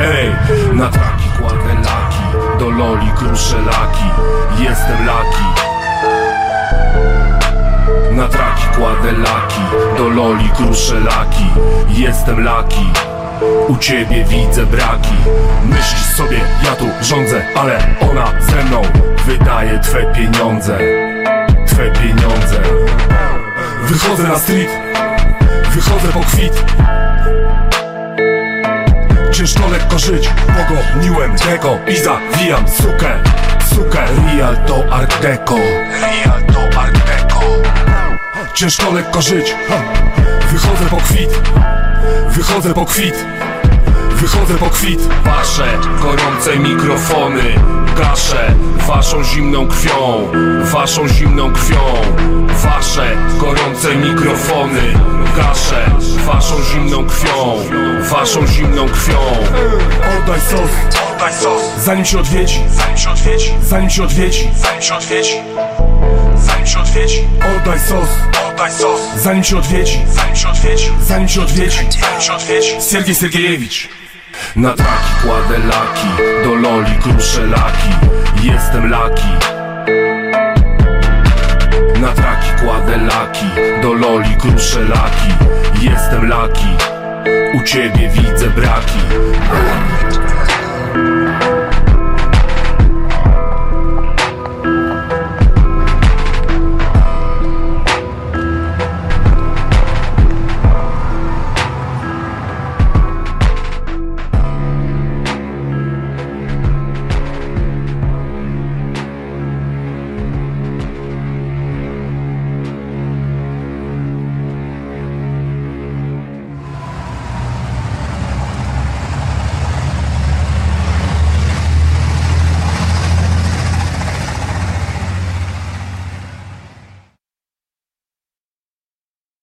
Ej, na traki kładę. laki Do loli kruszę laki Jestem laki Na traki kładę laki Do loli kruszę laki Jestem laki u ciebie widzę braki Myślisz sobie, ja tu rządzę Ale ona ze mną wydaje twe pieniądze. Twe pieniądze. Wychodzę na street Wychodzę po kwit Żyć, pogoniłem tego i zawijam sukę. Sukę, real to art deco. Real to art deco. Ciężko lekko żyć, wychodzę po kwit. Wychodzę po kwit. Wychodzę po kwit. Wasze gorące mikrofony Gaszę waszą zimną krwią. Waszą zimną krwią. Wasze gorące mikrofony Gaszę waszą zimną krwią Waszą zimną krwią Oddaj sos, Oddaj sos, zanim się odwiedzi zanim się odwiedzi Zanim się odwiedzi Zanim się odwiedzi Zanim się odwiedzi Oddaj sos, Oddaj sos, zanim się odwiedzi zanim się odwiedzi Zanim się odwiedzi Zanim się odwiedzi Siergiej Sergiejewicz Na traki kładę laki Do loli kruszę laki Jestem laki Na traki kładę laki Do loli kruszę laki U ciebie widzę braki